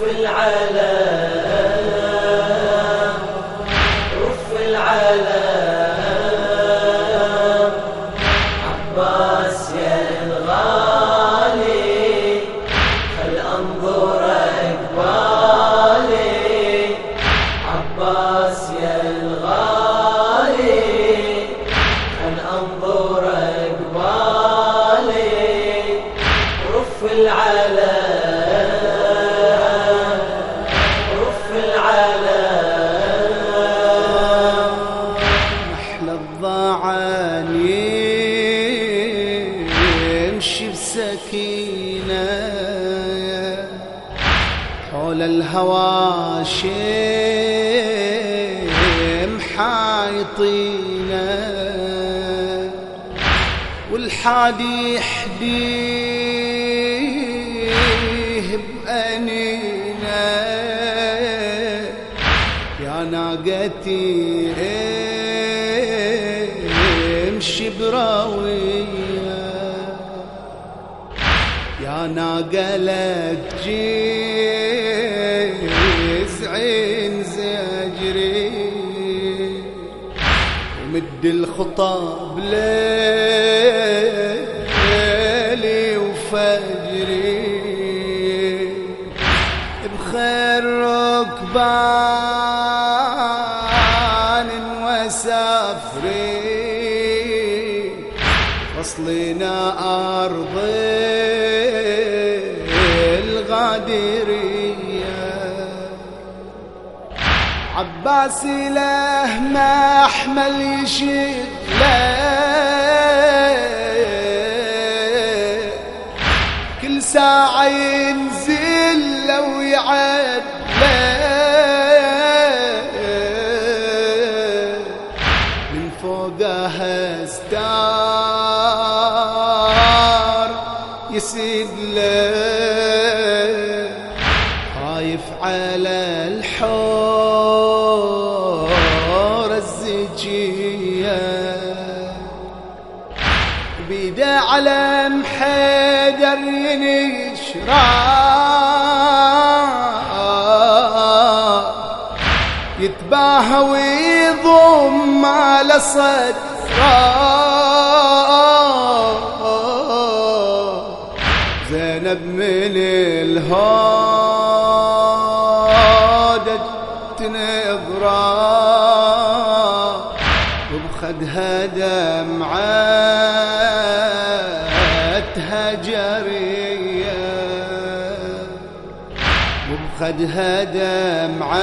رف العالم. حول الهواشم حايطينا والحادي يحديه بأنينا يا ناقتي امشي براوية يا ناقة لك جزعين زجري. ومد الخطاب ليلي وفجري. بخير ركبان عباسي له محمل يشيل له كل ساعة ينزل لو يعد من فوقها ستار يسد له خايف على الحور بيده على محيدر ينشرا يتباهى ويضم على صدره. زينب من الهودج تنظره وبخدها دمعتها وبخدها دمعتها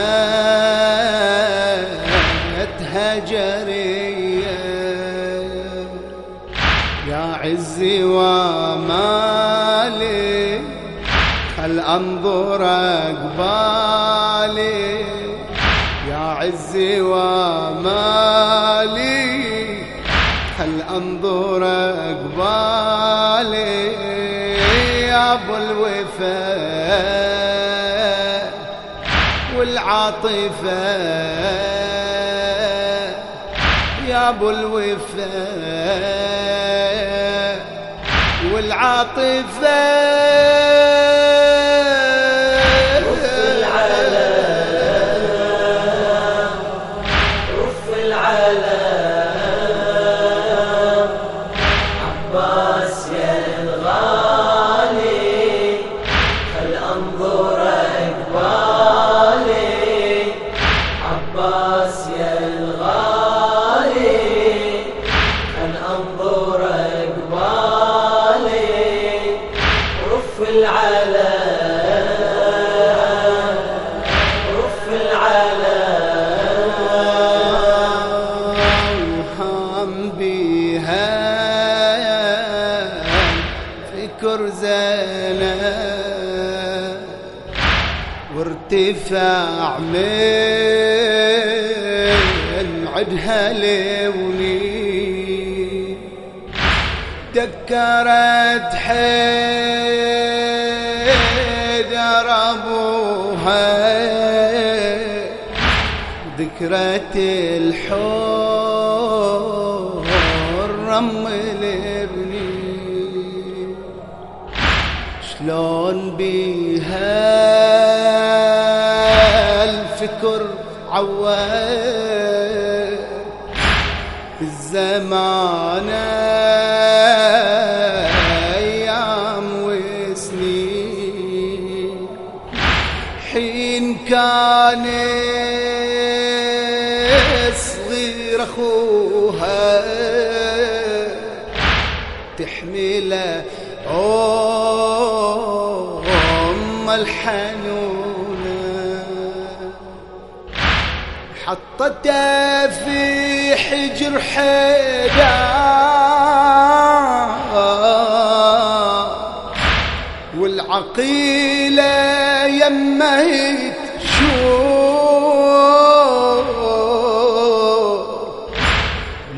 جرية يا عزي ومالي خل أنظر أقبالي؟ يا عزي ومالي خل أنظر أقبالي؟ يا أبو الوفاء. والعاطفه يا أبو الوفاء والعاطفة. وارتفاع من عدها لوني دكرت حيدر أبوها ذكرت الحور رم الابني شلون بيها الفكر عواد الزمان أيام وسنين. حين كان صغير أخوها تحمله حطته في حجر حيدر والعقيلة يمه تشوف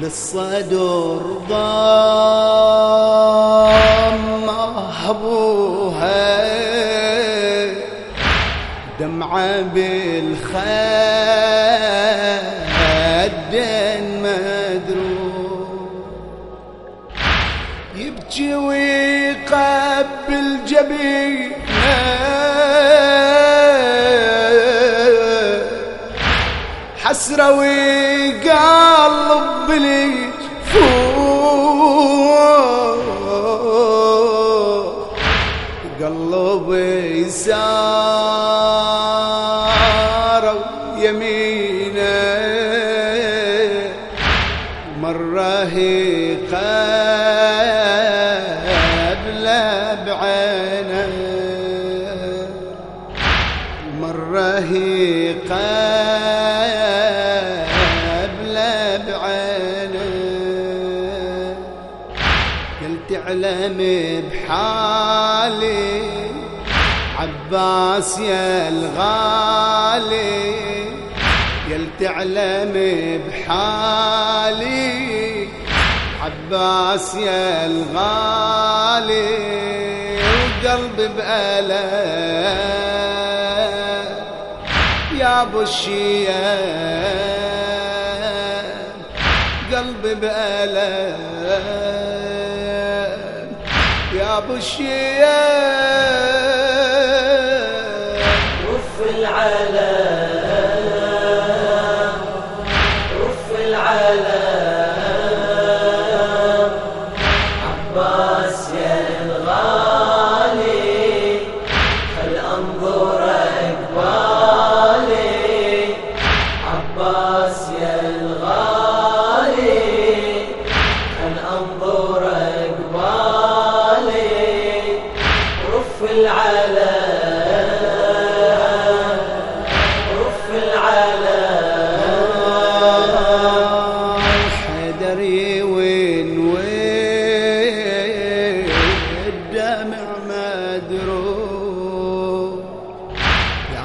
للصدر ضم دمعة بالخد مدروب. يبكي ويقبل جبينه. حسرة ويقلب بالجفوف قلبي سار مرة هي قبل بعينه قل تعلم بحالي عباس يا الغالي. يل تعلم بحالي عباس يا الغالي. وقلبي بألم ابو الشيام قلبي بألم. يا أبو الشيام رف العالم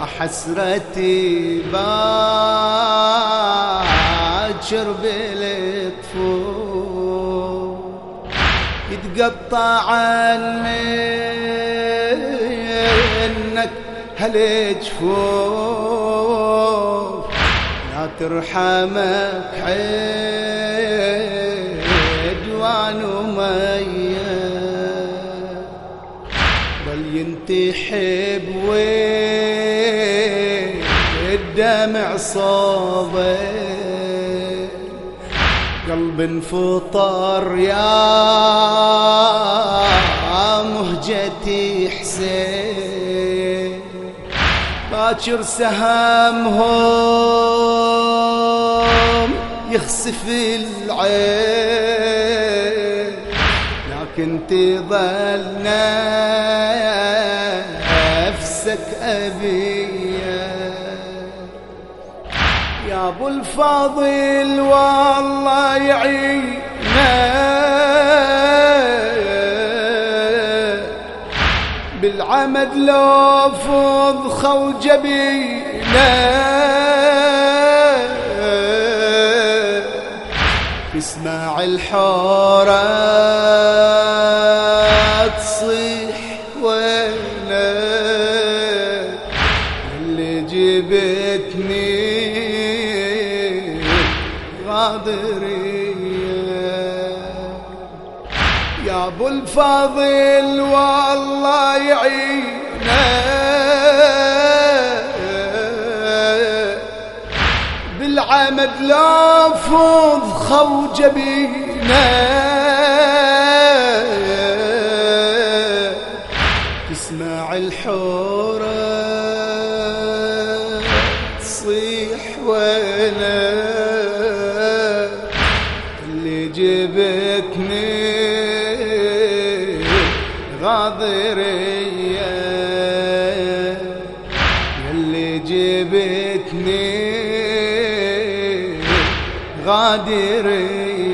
يا حسرتي باكر بالطفول يتقطع عنك هالجفوف لا ترحمك عدوان ومية بل ينتحب وين الدمع صوبه قلب انفطر يا مهجتي حسين. باكر سهامهم يخسف العين. لكن تظل أبو الفاضل والله يعينك بالعمد لو فضخة وجبينه تسمع الحورة تصيح وينه. اللي جبتني غادرية يا أبو الفاضل والله يعينه. بالعمد لافظ خو جبينه اللي جبتني غادرية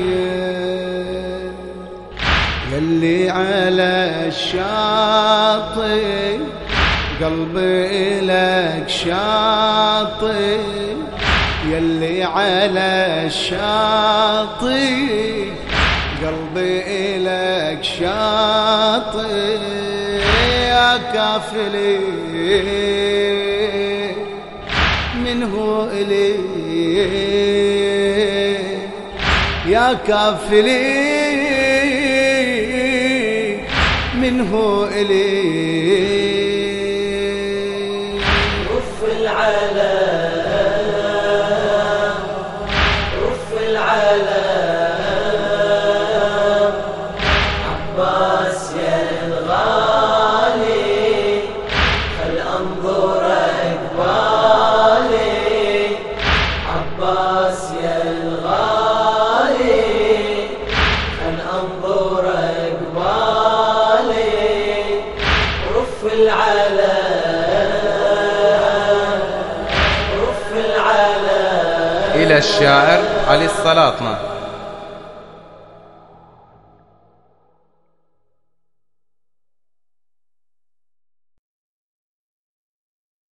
يلي على الشاطئ قلبي لك شاطئ. يلي على الشاطئ قلبي لك شاطئ. يا كافلي من هو إلي يا كافلي من هو إلي رف العالم انظر اقبالي رف العالم رف العالم إلى الشاعر علي السلاطنة